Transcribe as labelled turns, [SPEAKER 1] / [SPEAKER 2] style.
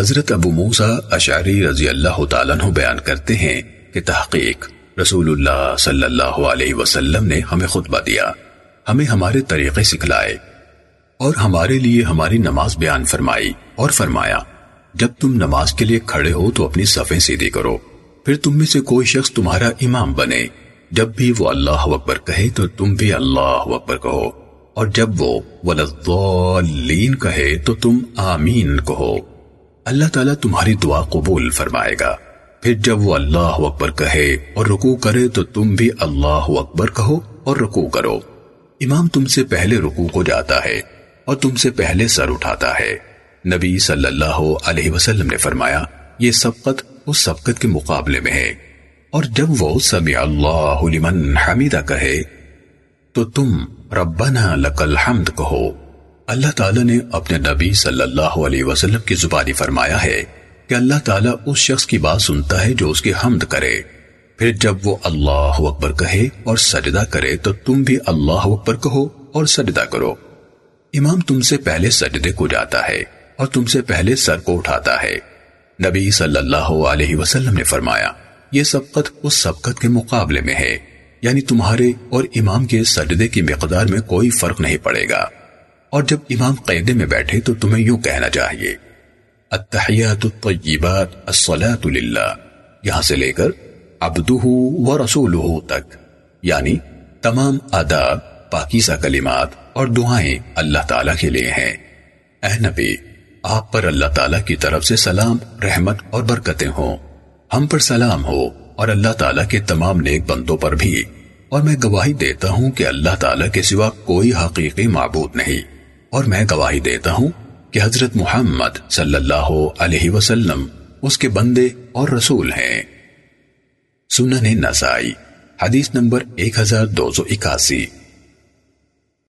[SPEAKER 1] حضرت ابو موسیٰ اشعری رضی اللہ تعالیٰ عنہ بیان کرتے ہیں کہ تحقیق رسول اللہ صلی اللہ علیہ وسلم نے ہمیں خطبہ دیا۔ ہمیں ہمارے طریقے سکھلائے اور ہمارے لیے ہماری نماز بیان فرمائی اور فرمایا، جب تم نماز کے لیے کھڑے ہو تو اپنی صفیں سیدھی کرو، پھر تم میں سے کوئی شخص تمہارا امام بنے۔ جب بھی وہ اللہ اکبر کہے تو تم بھی اللہ اکبر کہو۔ اور جب وہ ولدالین کہے تو تم آمین کہو۔ اللہ تعالیٰ تمہاری دعا قبول فرمائے گا۔ پھر جب وہ اللہ اکبر کہے اور رکوع کرے تو تم بھی اللہ اکبر کہو اور رکوع کرو۔ امام تم سے پہلے رکوع کو جاتا ہے اور تم سے پہلے سر اٹھاتا ہے۔ نبی صلی اللہ علیہ وسلم نے فرمایا، یہ سبقت اس سبقت کے مقابلے میں ہے۔ اور جب وہ سمع اللہ لمن حمیدہ کہے، تو تم ربنا لک الحمد کہو۔ اللہ تعالیٰ نے اپنے نبی صلی اللہ علیہ وسلم کی زبانی فرمایا ہے کہ اللہ تعالیٰ اس شخص کی بات سنتا ہے جو اس کی حمد کرے۔ پھر جب وہ اللہ اکبر کہے اور سجدہ کرے تو تم بھی اللہ اکبر کہو اور سجدہ کرو۔ امام تم سے پہلے سجدے کو جاتا ہے اور تم سے پہلے سر کو اٹھاتا ہے۔ نبی صلی اللہ علیہ وسلم نے فرمایا، یہ سبقت اس سبقت کے مقابلے میں ہے یعنی تمہارے اور امام کے سجدے کی مقدار میں کوئی فرق نہیں پڑے گا۔ اور جب امام قیدے میں بیٹھے تو تمہیں یوں کہنا چاہیے، التحیات الطیبات، الصلاة للہ، یہاں سے لے کر عبدہ و رسولہ تک یعنی تمام آداب، پاکیزہ کلمات اور دعائیں اللہ تعالیٰ کے لیے ہیں۔ اے نبی، آپ پر اللہ تعالیٰ کی طرف سے سلام، رحمت اور برکتیں ہوں۔ ہم پر سلام ہو اور اللہ تعالیٰ کے تمام نیک بندوں پر بھی۔ اور میں گواہی دیتا ہوں کہ اللہ تعالیٰ کے سوا کوئی حقیقی معبود نہیں۔ اور میں گواہی دیتا ہوں کہ حضرت محمد صلی اللہ علیہ وسلم اس کے بندے اور رسول ہیں۔ سنن نسائی، حدیث نمبر 1281